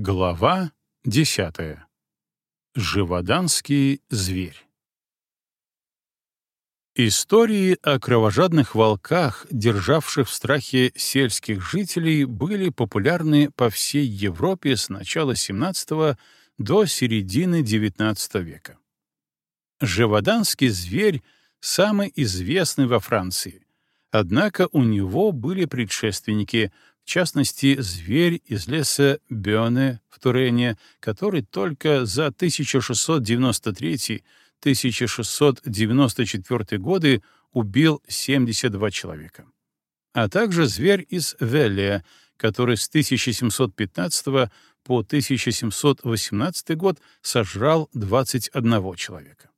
Глава десятая. Живоданский зверь. Истории о кровожадных волках, державших в страхе сельских жителей, были популярны по всей Европе с начала XVII до середины XIX века. Живоданский зверь — самый известный во Франции, однако у него были предшественники — в частности, зверь из леса Бёне в Турене, который только за 1693-1694 годы убил 72 человека. А также зверь из Веллия, который с 1715 по 1718 год сожрал 21 человека.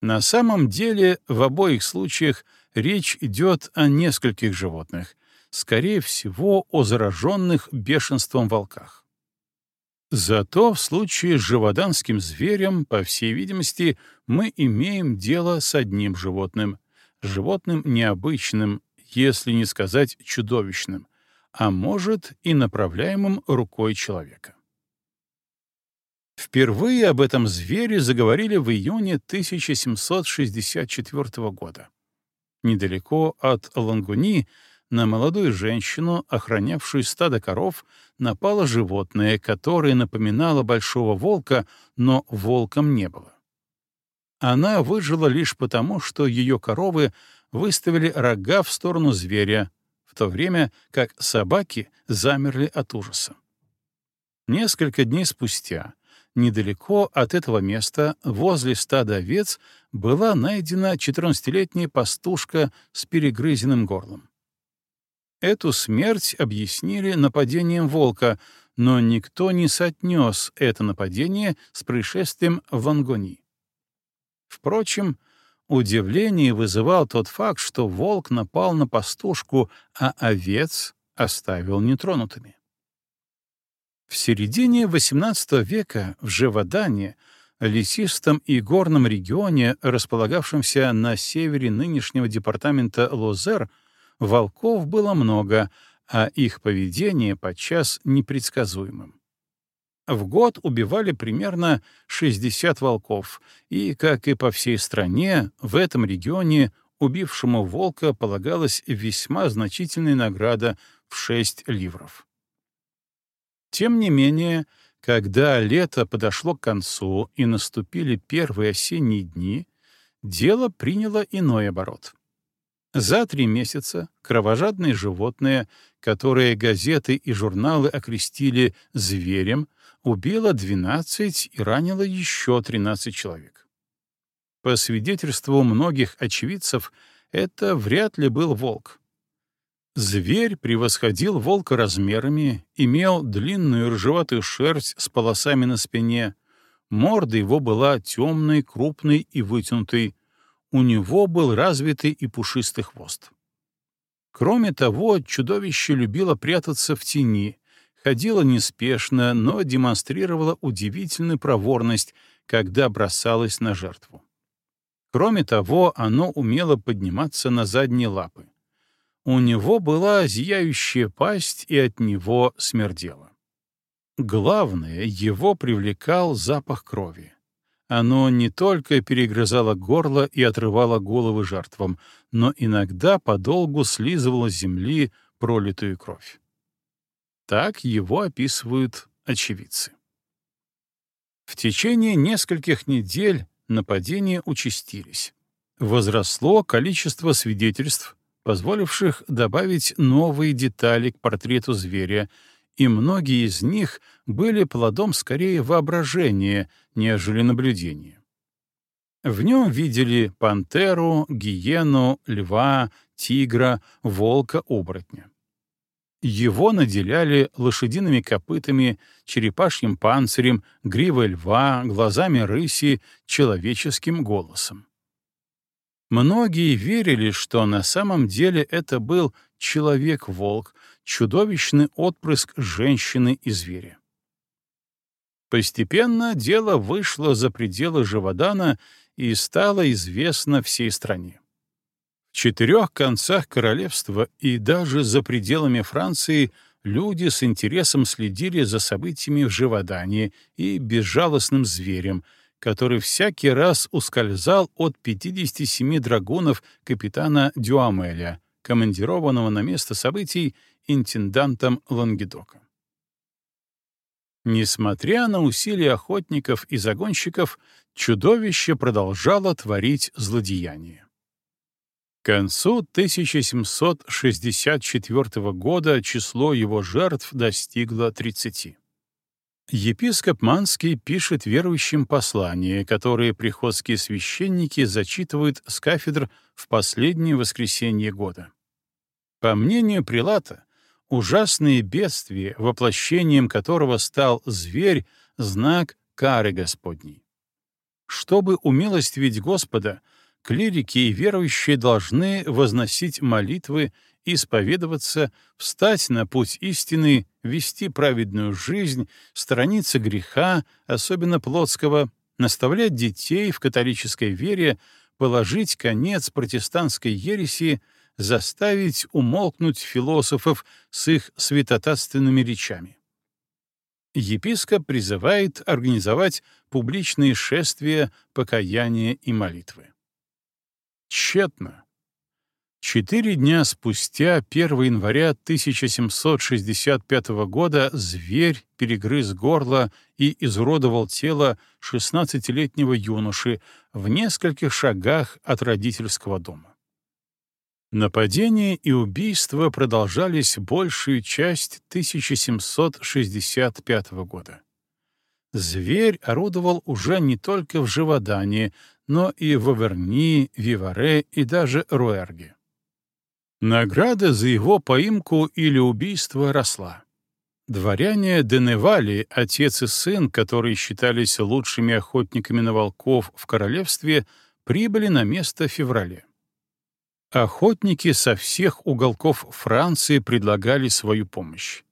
На самом деле, в обоих случаях речь идет о нескольких животных — скорее всего, о зараженных бешенством волках. Зато в случае с живоданским зверем, по всей видимости, мы имеем дело с одним животным. Животным необычным, если не сказать чудовищным, а может и направляемым рукой человека. Впервые об этом звере заговорили в июне 1764 года. Недалеко от Лангуни на молодую женщину, охранявшую стадо коров, напало животное, которое напоминало большого волка, но волком не было. Она выжила лишь потому, что ее коровы выставили рога в сторону зверя, в то время как собаки замерли от ужаса. Несколько дней спустя, недалеко от этого места, возле стада овец, была найдена 14-летняя пастушка с перегрызенным горлом. Эту смерть объяснили нападением волка, но никто не соотнес это нападение с происшествием в Ангони. Впрочем, удивление вызывал тот факт, что волк напал на пастушку, а овец оставил нетронутыми. В середине XVIII века в Живодане, лесистом и горном регионе, располагавшемся на севере нынешнего департамента Лозер, волков было много, а их поведение подчас непредсказуемым. В год убивали примерно 60 волков, и, как и по всей стране, в этом регионе убившему волка полагалась весьма значительная награда в 6 ливров. Тем не менее, когда лето подошло к концу и наступили первые осенние дни, дело приняло иной оборот. За три месяца кровожадное животное, которое газеты и журналы окрестили «зверем», убило 12 и ранило еще 13 человек. По свидетельству многих очевидцев, это вряд ли был волк. Зверь превосходил волка размерами, имел длинную ржеватую шерсть с полосами на спине, морда его была темной, крупной и вытянутой, у него был развитый и пушистый хвост. Кроме того, чудовище любило прятаться в тени, ходило неспешно, но демонстрировало удивительную проворность, когда бросалось на жертву. Кроме того, оно умело подниматься на задние лапы. У него была зияющая пасть, и от него смердело. Главное, его привлекал запах крови. оно не только перегрызало горло и отрывало головы жертвам, но иногда подолгу слизывало с земли пролитую кровь. Так его описывают очевидцы. В течение нескольких недель нападения участились. Возросло количество свидетельств, позволивших добавить новые детали к портрету зверя — и многие из них были плодом скорее воображения, нежели наблюдения. В нем видели пантеру, гиену, льва, тигра, волка-оборотня. Его наделяли лошадиными копытами, черепашьим панцирем, гривой льва, глазами рыси, человеческим голосом. Многие верили, что на самом деле это был человек-волк, чудовищный отпрыск женщины и зверя. Постепенно дело вышло за пределы Живодана и стало известно всей стране. В четырех концах королевства и даже за пределами Франции люди с интересом следили за событиями в Живодане и безжалостным зверем, который всякий раз ускользал от 57 драгунов капитана Дюамеля, командированного на место событий интендантом Лангедока. Несмотря на усилия охотников и загонщиков, чудовище продолжало творить злодеяния. К концу 1764 года число его жертв достигло 30. Епископ Манский пишет верующим послания, которые приходские священники зачитывают с кафедр в последнее воскресенье года. По мнению прилата, ужасные бедствия, воплощением которого стал зверь, знак кары Господней. Чтобы умилостивить Господа, клирики и верующие должны возносить молитвы исповедоваться, встать на путь истины, вести праведную жизнь, сторониться греха, особенно плотского, наставлять детей в католической вере, положить конец протестантской ереси, заставить умолкнуть философов с их святотатственными речами. Епископ призывает организовать публичные шествия покаяния и молитвы. Тщетно. Четыре дня спустя, 1 января 1765 года, зверь перегрыз горло и изуродовал тело 16-летнего юноши в нескольких шагах от родительского дома. Нападения и убийства продолжались большую часть 1765 года. Зверь орудовал уже не только в Живодании, но и в Аверни, Виваре и даже Руэрге. Награда за его поимку или убийство росла. Дворяне Деневали, отец и сын, которые считались лучшими охотниками на волков в королевстве, прибыли на место в феврале охотники со всех уголков Франции предлагали свою помощь.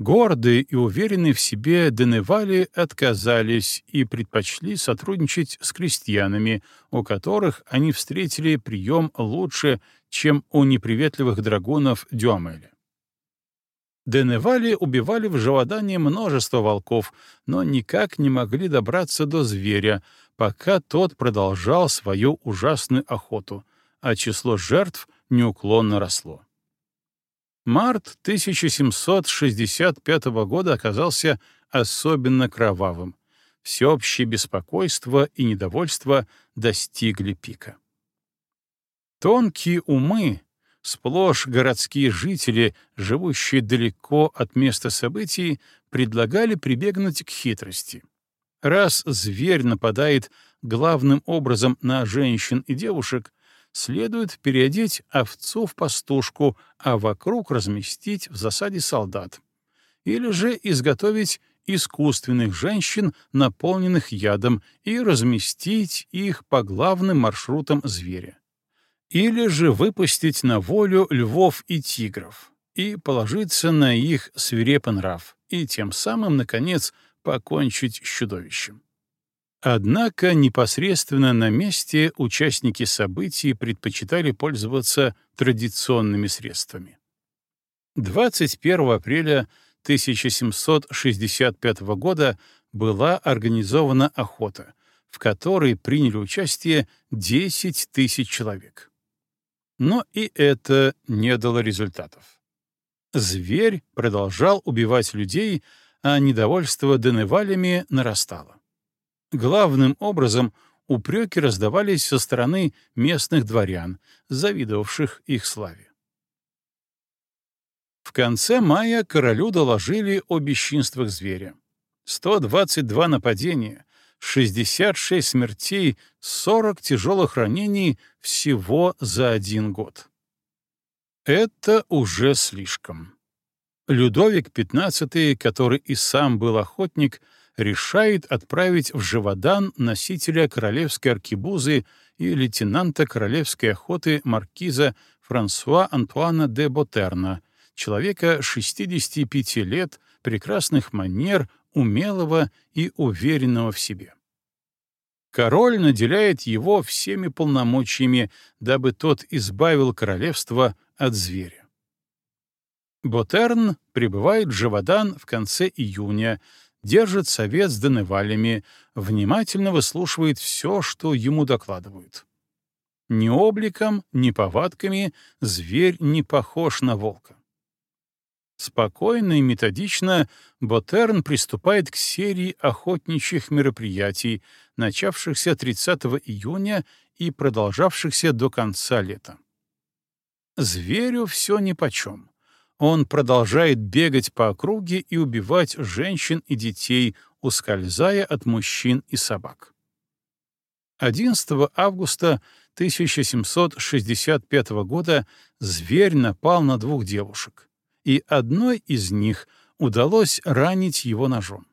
Гордые и уверенные в себе Деневали отказались и предпочли сотрудничать с крестьянами, у которых они встретили прием лучше, чем у неприветливых драгунов Дюамеля. Деневали убивали в Живодане множество волков, но никак не могли добраться до зверя, пока тот продолжал свою ужасную охоту — а число жертв неуклонно росло. Март 1765 года оказался особенно кровавым. Всеобщее беспокойство и недовольство достигли пика. Тонкие умы, сплошь городские жители, живущие далеко от места событий, предлагали прибегнуть к хитрости. Раз зверь нападает главным образом на женщин и девушек, следует переодеть овцу в пастушку, а вокруг разместить в засаде солдат. Или же изготовить искусственных женщин, наполненных ядом, и разместить их по главным маршрутам зверя. Или же выпустить на волю львов и тигров и положиться на их свирепый нрав, и тем самым, наконец, покончить с чудовищем. Однако непосредственно на месте участники событий предпочитали пользоваться традиционными средствами. 21 апреля 1765 года была организована охота, в которой приняли участие 10 тысяч человек. Но и это не дало результатов. Зверь продолжал убивать людей, а недовольство Деневалями нарастало. Главным образом упреки раздавались со стороны местных дворян, завидовавших их славе. В конце мая королю доложили о бесчинствах зверя. 122 нападения, 66 смертей, 40 тяжелых ранений всего за один год. Это уже слишком. Людовик XV, который и сам был охотник, решает отправить в Живодан носителя королевской аркебузы и лейтенанта королевской охоты маркиза Франсуа Антуана де Ботерна, человека 65 лет, прекрасных манер, умелого и уверенного в себе. Король наделяет его всеми полномочиями, дабы тот избавил королевство от зверя. Ботерн прибывает в Живодан в конце июня, держит совет с донывалями, внимательно выслушивает все, что ему докладывают. Ни обликом, ни повадками зверь не похож на волка. Спокойно и методично Ботерн приступает к серии охотничьих мероприятий, начавшихся 30 июня и продолжавшихся до конца лета. Зверю все нипочем. Он продолжает бегать по округе и убивать женщин и детей, ускользая от мужчин и собак. 11 августа 1765 года зверь напал на двух девушек, и одной из них удалось ранить его ножом.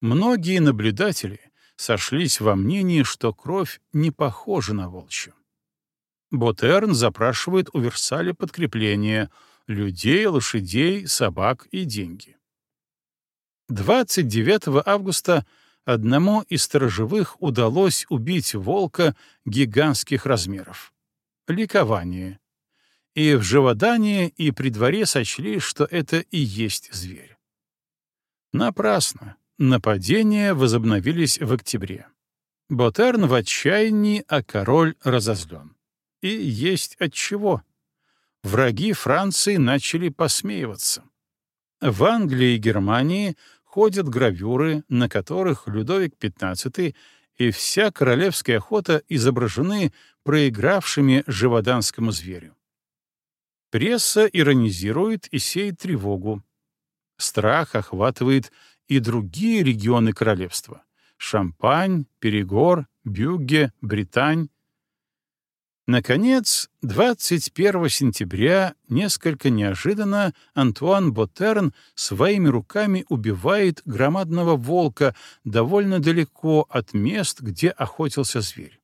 Многие наблюдатели сошлись во мнении, что кровь не похожа на волчью. Ботерн запрашивает у Версаля подкрепление — людей, лошадей, собак и деньги. 29 августа одному из сторожевых удалось убить волка гигантских размеров. Ликование. И в Живодании, и при дворе сочли, что это и есть зверь. Напрасно. Нападения возобновились в октябре. Ботерн в отчаянии, а король разозлен. И есть от чего враги Франции начали посмеиваться. В Англии и Германии ходят гравюры, на которых Людовик XV и вся королевская охота изображены проигравшими живоданскому зверю. Пресса иронизирует и сеет тревогу. Страх охватывает и другие регионы королевства — Шампань, Перегор, Бюгге, Британь, Наконец, 21 сентября несколько неожиданно Антуан Ботерн своими руками убивает громадного волка довольно далеко от мест, где охотился зверь.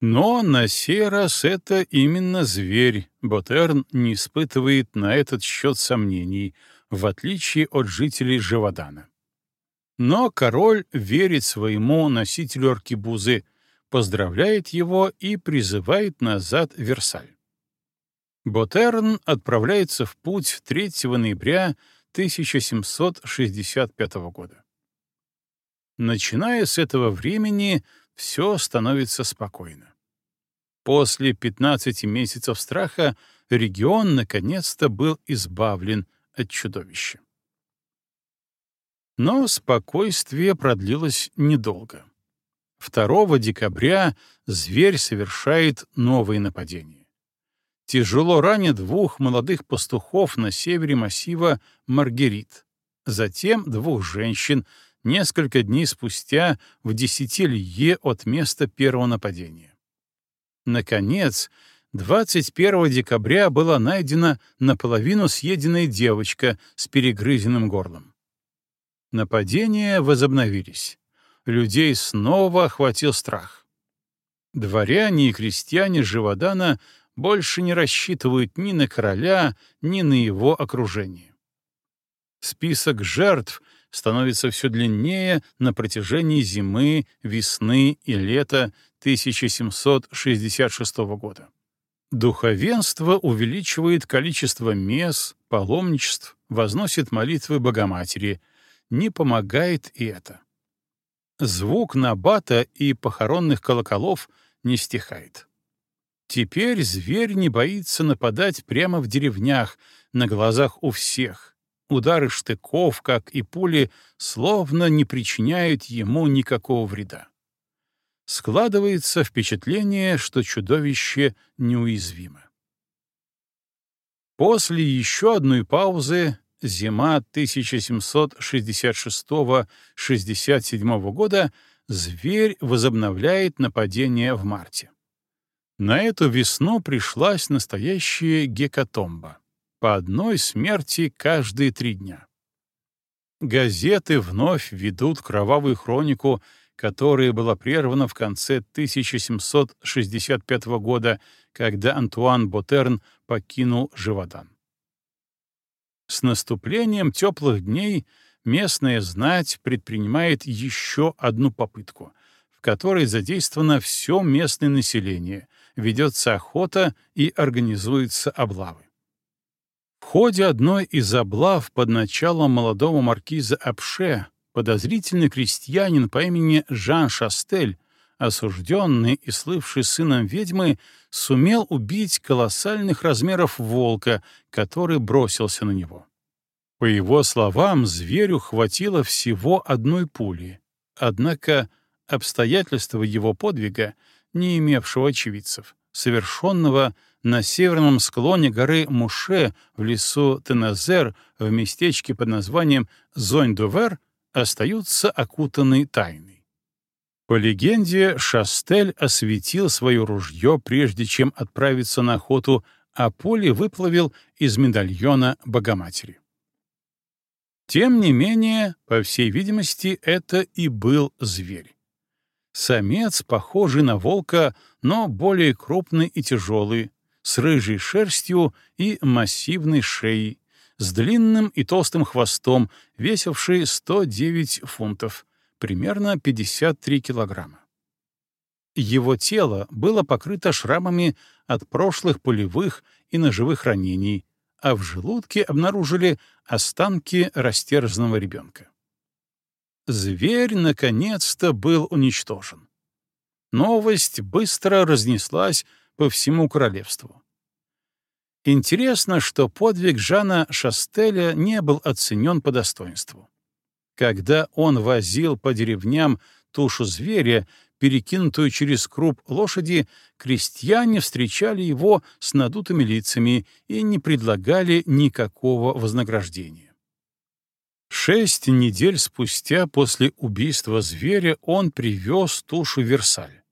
Но на сей раз это именно зверь. Ботерн не испытывает на этот счет сомнений, в отличие от жителей Живодана. Но король верит своему носителю аркибузы — поздравляет его и призывает назад Версаль. Ботерн отправляется в путь 3 ноября 1765 года. Начиная с этого времени, все становится спокойно. После 15 месяцев страха регион наконец-то был избавлен от чудовища. Но спокойствие продлилось недолго второго декабря зверь совершает новые нападения. Тяжело ранит двух молодых пастухов на севере массива Маргерит, затем двух женщин несколько дней спустя в десяти лье от места первого нападения. Наконец, 21 декабря была найдена наполовину съеденная девочка с перегрызенным горлом. Нападения возобновились людей снова охватил страх. Дворяне и крестьяне Живодана больше не рассчитывают ни на короля, ни на его окружение. Список жертв становится все длиннее на протяжении зимы, весны и лета 1766 года. Духовенство увеличивает количество мес, паломничеств, возносит молитвы Богоматери. Не помогает и это. Звук набата и похоронных колоколов не стихает. Теперь зверь не боится нападать прямо в деревнях, на глазах у всех. Удары штыков, как и пули, словно не причиняют ему никакого вреда. Складывается впечатление, что чудовище неуязвимо. После еще одной паузы зима 1766-67 года, зверь возобновляет нападение в марте. На эту весну пришлась настоящая гекатомба. По одной смерти каждые три дня. Газеты вновь ведут кровавую хронику, которая была прервана в конце 1765 года, когда Антуан Ботерн покинул Живодан. С наступлением теплых дней местная знать предпринимает еще одну попытку, в которой задействовано все местное население, ведется охота и организуются облавы. В ходе одной из облав под началом молодого маркиза Апше подозрительный крестьянин по имени Жан Шастель осужденный и слывший сыном ведьмы, сумел убить колоссальных размеров волка, который бросился на него. По его словам, зверю хватило всего одной пули, однако обстоятельства его подвига, не имевшего очевидцев, совершенного на северном склоне горы Муше в лесу Теназер в местечке под названием Зонь-Дувер, остаются окутаны тайной. По легенде, Шастель осветил свое ружье, прежде чем отправиться на охоту, а поле выплавил из медальона Богоматери. Тем не менее, по всей видимости, это и был зверь. Самец, похожий на волка, но более крупный и тяжелый, с рыжей шерстью и массивной шеей, с длинным и толстым хвостом, весивший 109 фунтов, примерно 53 килограмма. Его тело было покрыто шрамами от прошлых пулевых и ножевых ранений, а в желудке обнаружили останки растерзанного ребенка. Зверь наконец-то был уничтожен. Новость быстро разнеслась по всему королевству. Интересно, что подвиг Жана Шастеля не был оценен по достоинству. Когда он возил по деревням тушу зверя, перекинутую через круп лошади, крестьяне встречали его с надутыми лицами и не предлагали никакого вознаграждения. Шесть недель спустя после убийства зверя он привез тушу в Версаль.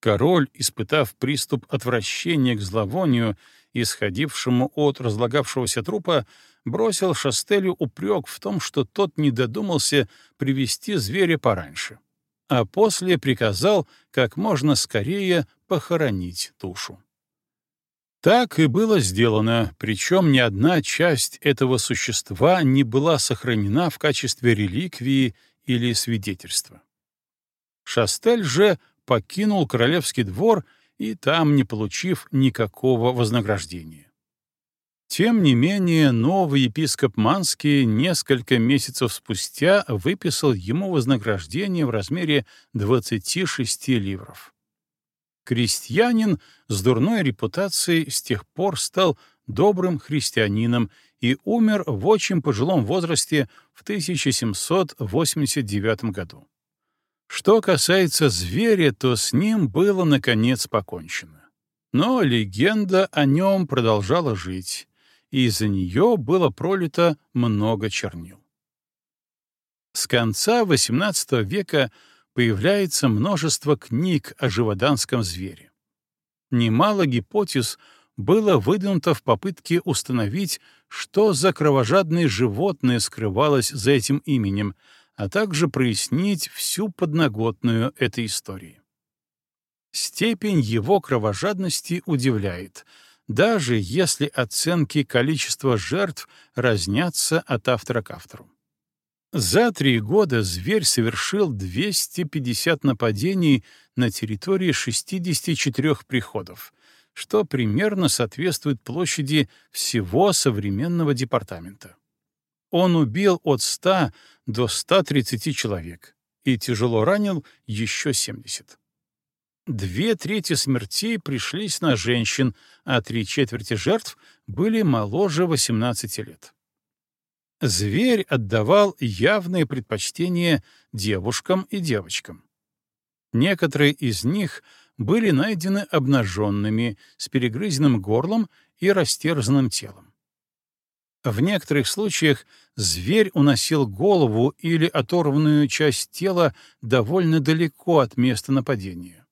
Король, испытав приступ отвращения к зловонию, исходившему от разлагавшегося трупа, бросил Шастелю упрек в том, что тот не додумался привести зверя пораньше, а после приказал как можно скорее похоронить тушу. Так и было сделано, причем ни одна часть этого существа не была сохранена в качестве реликвии или свидетельства. Шастель же покинул королевский двор и там не получив никакого вознаграждения. Тем не менее, новый епископ Манский несколько месяцев спустя выписал ему вознаграждение в размере 26 ливров. Крестьянин с дурной репутацией с тех пор стал добрым христианином и умер в очень пожилом возрасте в 1789 году. Что касается зверя, то с ним было, наконец, покончено. Но легенда о нем продолжала жить и за нее было пролито много чернил. С конца XVIII века появляется множество книг о живоданском звере. Немало гипотез было выдвинуто в попытке установить, что за кровожадное животное скрывалось за этим именем, а также прояснить всю подноготную этой истории. Степень его кровожадности удивляет — даже если оценки количества жертв разнятся от автора к автору. За три года зверь совершил 250 нападений на территории 64 приходов, что примерно соответствует площади всего современного департамента. Он убил от 100 до 130 человек и тяжело ранил еще 70 две трети смертей пришлись на женщин, а три четверти жертв были моложе 18 лет. Зверь отдавал явные предпочтения девушкам и девочкам. Некоторые из них были найдены обнаженными, с перегрызенным горлом и растерзанным телом. В некоторых случаях зверь уносил голову или оторванную часть тела довольно далеко от места нападения.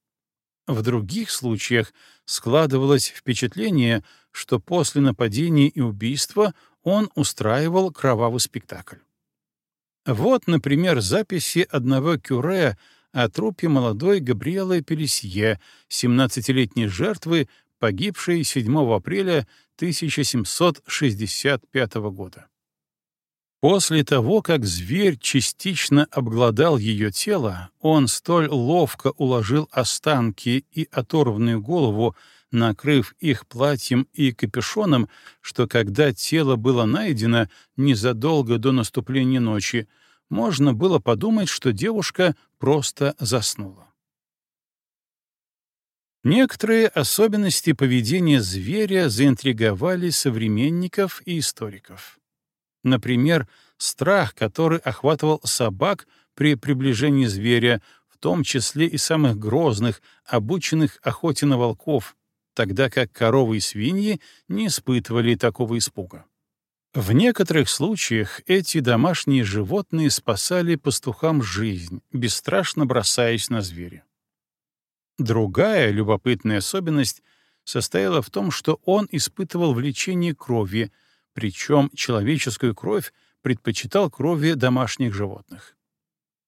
В других случаях складывалось впечатление, что после нападения и убийства он устраивал кровавый спектакль. Вот, например, записи одного кюре о трупе молодой Габриэлы Пелесье, 17-летней жертвы, погибшей 7 апреля 1765 года. После того, как зверь частично обглодал ее тело, он столь ловко уложил останки и оторванную голову, накрыв их платьем и капюшоном, что когда тело было найдено незадолго до наступления ночи, можно было подумать, что девушка просто заснула. Некоторые особенности поведения зверя заинтриговали современников и историков. Например, страх, который охватывал собак при приближении зверя, в том числе и самых грозных, обученных охоте на волков, тогда как коровы и свиньи не испытывали такого испуга. В некоторых случаях эти домашние животные спасали пастухам жизнь, бесстрашно бросаясь на зверя. Другая любопытная особенность состояла в том, что он испытывал влечение крови, причем человеческую кровь предпочитал крови домашних животных.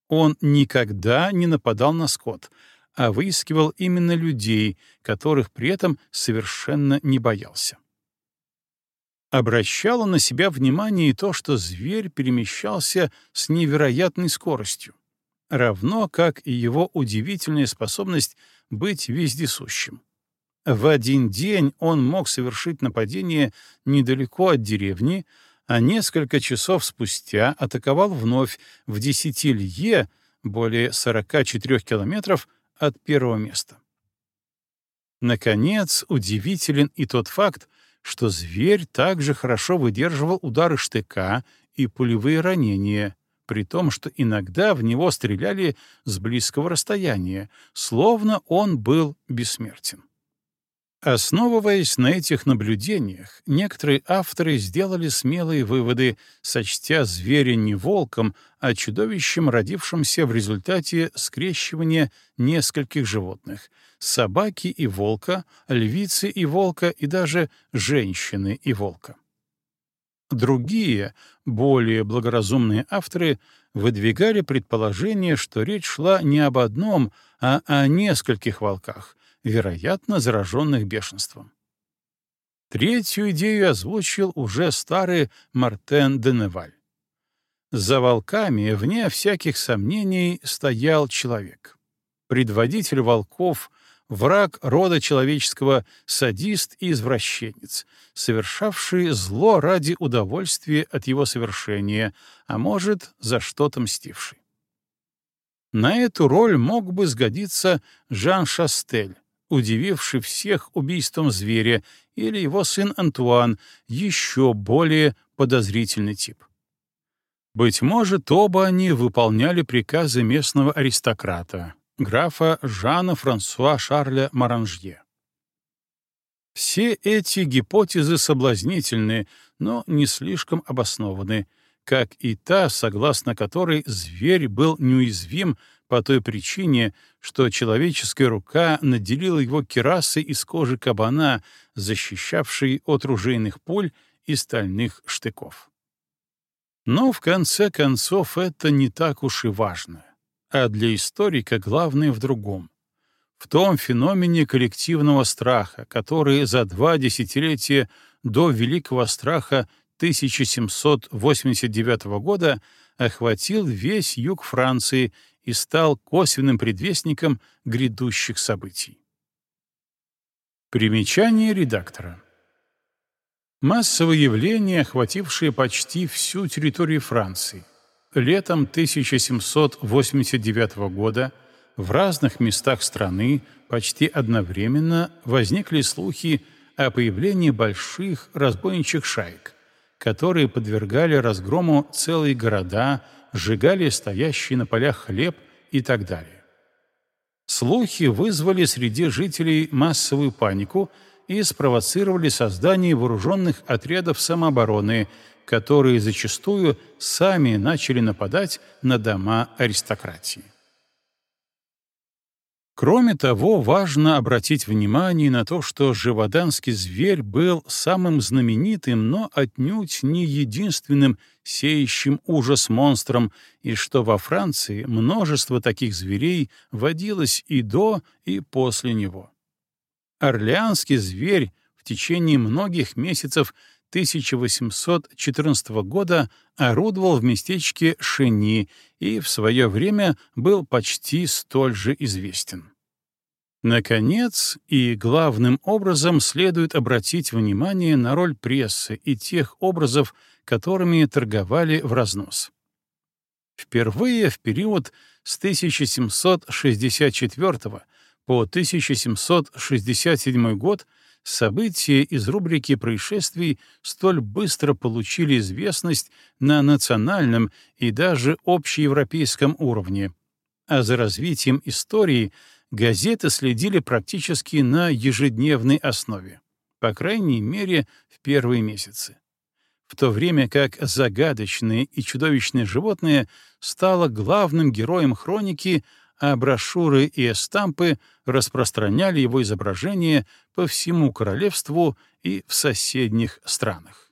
Он никогда не нападал на скот, а выискивал именно людей, которых при этом совершенно не боялся. Обращало на себя внимание и то, что зверь перемещался с невероятной скоростью, равно как и его удивительная способность быть вездесущим. В один день он мог совершить нападение недалеко от деревни, а несколько часов спустя атаковал вновь в десяти лье, более 44 километров, от первого места. Наконец, удивителен и тот факт, что зверь также хорошо выдерживал удары штыка и пулевые ранения, при том, что иногда в него стреляли с близкого расстояния, Основываясь на этих наблюдениях, некоторые авторы сделали смелые выводы, сочтя зверя не волком, а чудовищем, родившимся в результате скрещивания нескольких животных — собаки и волка, львицы и волка и даже женщины и волка. Другие, более благоразумные авторы выдвигали предположение, что речь шла не об одном, а о нескольких волках, вероятно, зараженных бешенством. Третью идею озвучил уже старый Мартен Деневаль. За волками, вне всяких сомнений, стоял человек. Предводитель волков, враг рода человеческого, садист и извращенец, совершавший зло ради удовольствия от его совершения, а может, за что-то мстивший. На эту роль мог бы сгодиться Жан Шастель, удививший всех убийством зверя, или его сын Антуан, еще более подозрительный тип. Быть может, оба они выполняли приказы местного аристократа, графа Жана-Франсуа Шарля Маранжье. Все эти гипотезы соблазнительны, но не слишком обоснованы, как и та, согласно которой зверь был неуязвим по той причине, что человеческая рука наделила его керасой из кожи кабана, защищавшей от ружейных пуль и стальных штыков. Но в конце концов это не так уж и важно, а для историка главное в другом — в том феномене коллективного страха, который за два десятилетия до Великого страха 1789 года охватил весь юг Франции и стал косвенным предвестником грядущих событий. Примечание редактора. Массовое явление, охватившее почти всю территорию Франции. Летом 1789 года в разных местах страны почти одновременно возникли слухи о появлении больших разбойничьих шайк, которые подвергали разгрому целые города – сжигали стоящий на полях хлеб и так далее. Слухи вызвали среди жителей массовую панику и спровоцировали создание вооруженных отрядов самообороны, которые зачастую сами начали нападать на дома аристократии. Кроме того, важно обратить внимание на то, что живоданский зверь был самым знаменитым, но отнюдь не единственным сеющим ужас монстром, и что во Франции множество таких зверей водилось и до, и после него. Орлеанский зверь в течение многих месяцев 1814 года орудовал в местечке Шини и в свое время был почти столь же известен. Наконец, и главным образом следует обратить внимание на роль прессы и тех образов, которыми торговали в разнос. Впервые в период с 1764 по 1767 год События из рубрики происшествий столь быстро получили известность на национальном и даже общеевропейском уровне, а за развитием истории газеты следили практически на ежедневной основе, по крайней мере, в первые месяцы. В то время как загадочные и чудовищные животные стало главным героем хроники, а брошюры и эстампы распространяли его изображение по всему королевству и в соседних странах.